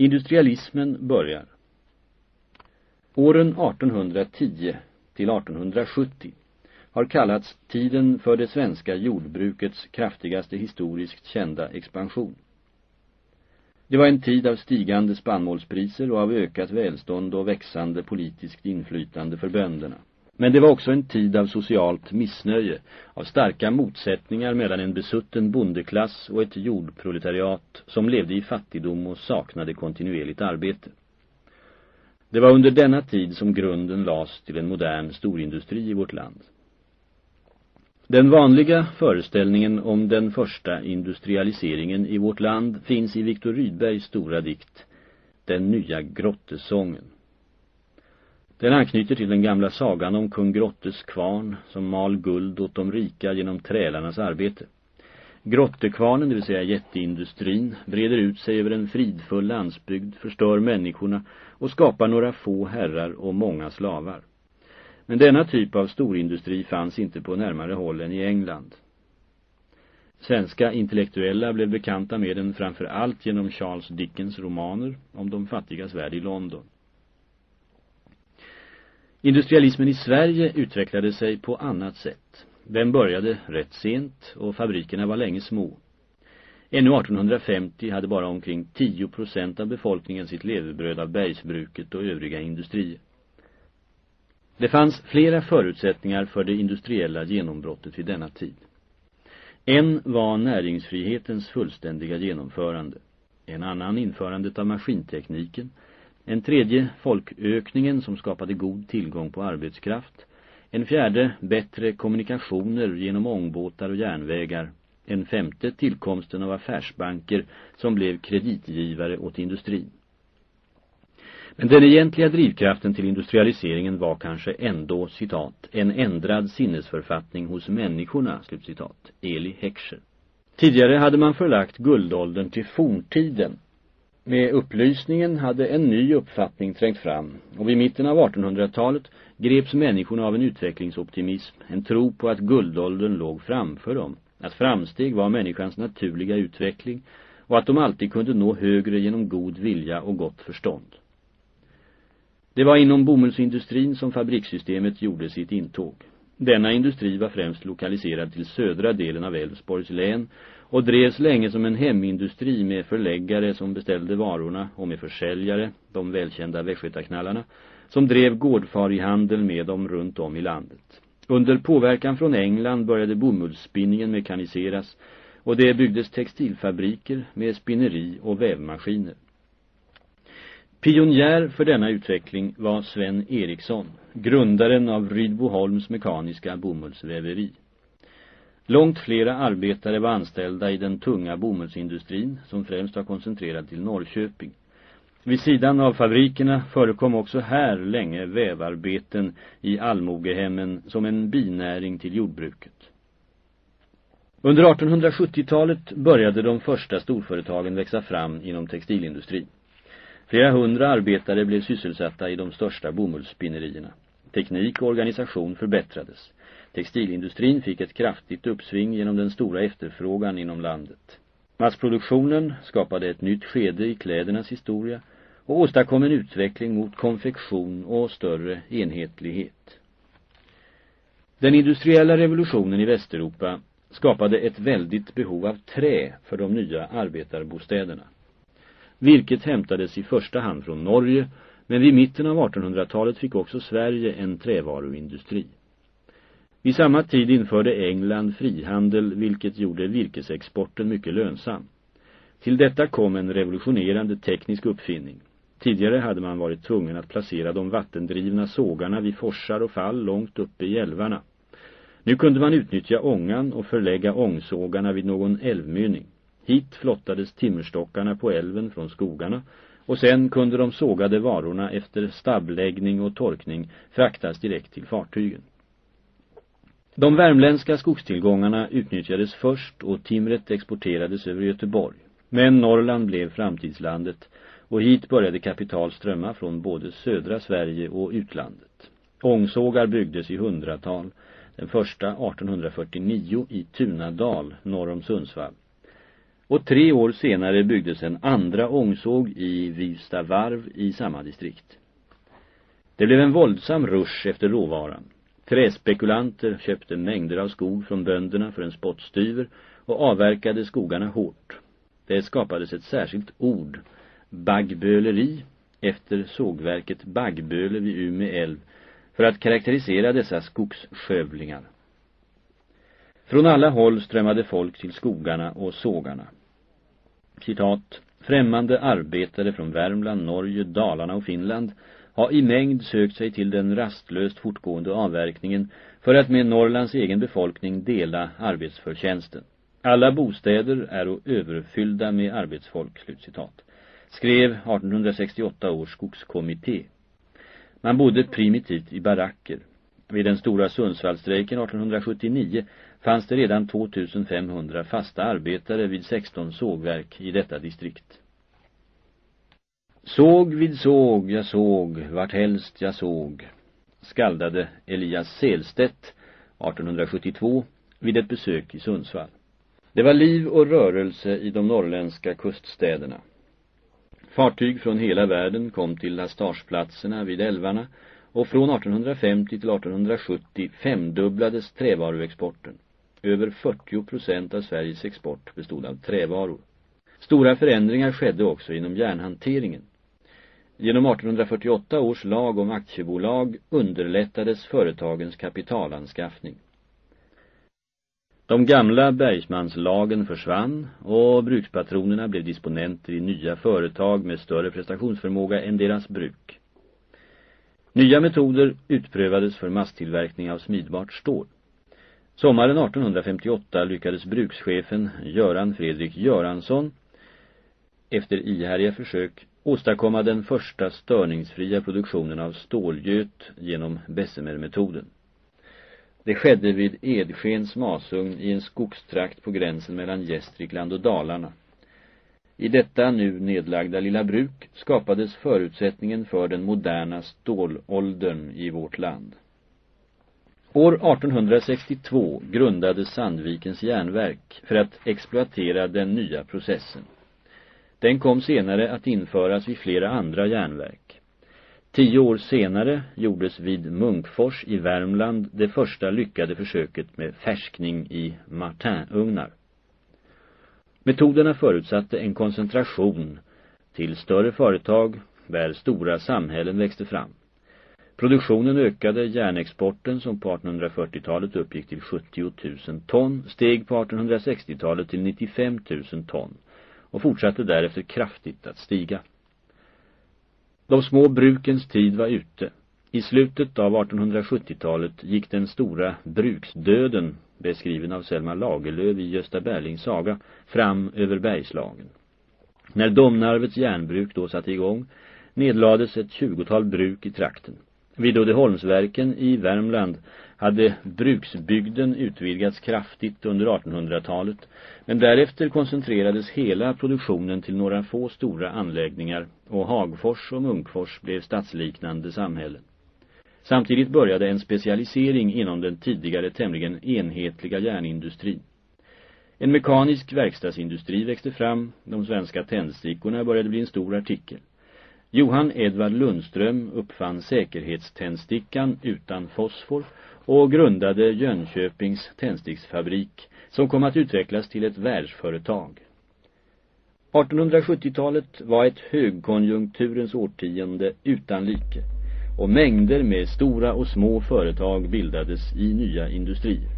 Industrialismen börjar. Åren 1810 till 1870 har kallats tiden för det svenska jordbrukets kraftigaste historiskt kända expansion. Det var en tid av stigande spannmålspriser och av ökat välstånd och växande politiskt inflytande för bönderna. Men det var också en tid av socialt missnöje, av starka motsättningar mellan en besutten bondeklass och ett jordproletariat som levde i fattigdom och saknade kontinuerligt arbete. Det var under denna tid som grunden lades till en modern storindustri i vårt land. Den vanliga föreställningen om den första industrialiseringen i vårt land finns i Viktor Rydbergs stora dikt Den nya grottesången. Den anknyter till den gamla sagan om kung Grottes kvarn som mal guld åt de rika genom trälarnas arbete. Grottekvarnen, det vill säga jätteindustrin, breder ut sig över en fridfull landsbygd, förstör människorna och skapar några få herrar och många slavar. Men denna typ av storindustri fanns inte på närmare håll än i England. Svenska intellektuella blev bekanta med den framför allt genom Charles Dickens romaner om de fattigas värld i London. Industrialismen i Sverige utvecklade sig på annat sätt. Den började rätt sent och fabrikerna var länge små. Ännu 1850 hade bara omkring 10 procent av befolkningen sitt levebröd av bergsbruket och övriga industrier. Det fanns flera förutsättningar för det industriella genombrottet vid denna tid. En var näringsfrihetens fullständiga genomförande. En annan införandet av maskintekniken en tredje folkökningen som skapade god tillgång på arbetskraft. En fjärde bättre kommunikationer genom ångbåtar och järnvägar. En femte tillkomsten av affärsbanker som blev kreditgivare åt industrin. Men den egentliga drivkraften till industrialiseringen var kanske ändå, citat, en ändrad sinnesförfattning hos människorna, slutcitat, Eli Heckscher. Tidigare hade man förlagt guldåldern till forntiden med upplysningen hade en ny uppfattning trängt fram och vid mitten av 1800-talet greps människorna av en utvecklingsoptimism, en tro på att guldåldern låg framför dem, att framsteg var människans naturliga utveckling och att de alltid kunde nå högre genom god vilja och gott förstånd. Det var inom bomullsindustrin som fabrikssystemet gjorde sitt intåg. Denna industri var främst lokaliserad till södra delen av Älvsborgs län och drevs länge som en hemindustri med förläggare som beställde varorna och med försäljare, de välkända västgötaknallarna, som drev gårdfarihandel med dem runt om i landet. Under påverkan från England började bomullsspinningen mekaniseras och det byggdes textilfabriker med spinneri och vävmaskiner. Pionjär för denna utveckling var Sven Eriksson, grundaren av Rydboholms mekaniska bomullsväveri. Långt flera arbetare var anställda i den tunga bomullsindustrin som främst var koncentrerad till Norrköping. Vid sidan av fabrikerna förekom också här länge vävarbeten i allmogehemmen som en binäring till jordbruket. Under 1870-talet började de första storföretagen växa fram inom textilindustrin. Flera hundra arbetare blev sysselsatta i de största bomullsspinnerierna. Teknik och organisation förbättrades. Textilindustrin fick ett kraftigt uppsving genom den stora efterfrågan inom landet. Massproduktionen skapade ett nytt skede i klädernas historia och åstadkom en utveckling mot konfektion och större enhetlighet. Den industriella revolutionen i Västeuropa skapade ett väldigt behov av trä för de nya arbetarbostäderna. Virket hämtades i första hand från Norge, men vid mitten av 1800-talet fick också Sverige en trävaruindustri. Vid samma tid införde England frihandel vilket gjorde virkesexporten mycket lönsam. Till detta kom en revolutionerande teknisk uppfinning. Tidigare hade man varit tvungen att placera de vattendrivna sågarna vid forsar och fall långt uppe i älvarna. Nu kunde man utnyttja ångan och förlägga ångsågarna vid någon älvmynning. Hit flottades timmerstockarna på älven från skogarna och sen kunde de sågade varorna efter stabbläggning och torkning fraktas direkt till fartygen. De värmländska skogstillgångarna utnyttjades först och timret exporterades över Göteborg. Men Norrland blev framtidslandet och hit började kapital strömma från både södra Sverige och utlandet. Ångsågar byggdes i hundratal, den första 1849 i Tunadal norr om Sundsvall och tre år senare byggdes en andra ångsåg i Vista varv i samma distrikt. Det blev en våldsam rush efter råvaran. Träspekulanter köpte mängder av skog från bönderna för en spottstyver och avverkade skogarna hårt. Det skapades ett särskilt ord, baggböleri, efter sågverket Baggböle vid Ume älv, för att karaktärisera dessa skogsskövlingar. Från alla håll strömmade folk till skogarna och sågarna. Citat, främmande arbetare från Värmland, Norge, Dalarna och Finland har i mängd sökt sig till den rastlöst fortgående avverkningen för att med Norrlands egen befolkning dela arbetsförtjänsten. Alla bostäder är överfyllda med arbetsfolk, slutcitat, skrev 1868 års skogskommitté. Man bodde primitivt i baracker. Vid den stora Sundsvallstrejken 1879 fanns det redan 2500 fasta arbetare vid 16 sågverk i detta distrikt. Såg vid såg jag såg, vart helst jag såg, skaldade Elias Selstedt 1872 vid ett besök i Sundsvall. Det var liv och rörelse i de norrländska kuststäderna. Fartyg från hela världen kom till lastageplatserna vid älvarna och från 1850 till 1870 femdubblades trävaruexporten. Över 40 procent av Sveriges export bestod av trävaror. Stora förändringar skedde också inom järnhanteringen. Genom 1848 års lag om aktiebolag underlättades företagens kapitalanskaffning. De gamla bergsmanslagen försvann och brukspatronerna blev disponenter i nya företag med större prestationsförmåga än deras bruk. Nya metoder utprövades för masstillverkning av smidbart stål. Sommaren 1858 lyckades brukschefen Göran Fredrik Göransson efter ihärdiga försök åstadkomma den första störningsfria produktionen av stålgöt genom Bessemer-metoden. Det skedde vid Edskens masugn i en skogstrakt på gränsen mellan Gästrikland och Dalarna. I detta nu nedlagda lilla bruk skapades förutsättningen för den moderna stålåldern i vårt land. År 1862 grundades Sandvikens järnverk för att exploatera den nya processen. Den kom senare att införas vid flera andra järnverk. Tio år senare gjordes vid Munkfors i Värmland det första lyckade försöket med färskning i Martinugnar. Metoderna förutsatte en koncentration till större företag där stora samhällen växte fram. Produktionen ökade, järnexporten som på 1840-talet uppgick till 70 000 ton steg på 1860-talet till 95 000 ton och fortsatte därefter kraftigt att stiga. De små brukens tid var ute. I slutet av 1870-talet gick den stora bruksdöden, beskriven av Selma Lagerlöf i Gösta Berlings saga, fram över Bergslagen. När Domnarvets järnbruk då satte igång nedlades ett tjugotal bruk i trakten. Vid Uddeholmsverken i Värmland hade bruksbygden utvidgats kraftigt under 1800-talet men därefter koncentrerades hela produktionen till några få stora anläggningar och Hagfors och Munkfors blev stadsliknande samhällen. Samtidigt började en specialisering inom den tidigare tämligen enhetliga järnindustrin. En mekanisk verkstadsindustri växte fram, de svenska tändstickorna började bli en stor artikel. Johan Edvard Lundström uppfann säkerhetständstickan utan fosfor och grundade Jönköpings tändsticksfabrik som kom att utvecklas till ett världsföretag. 1870-talet var ett högkonjunkturens årtionde utan like och mängder med stora och små företag bildades i nya industrier.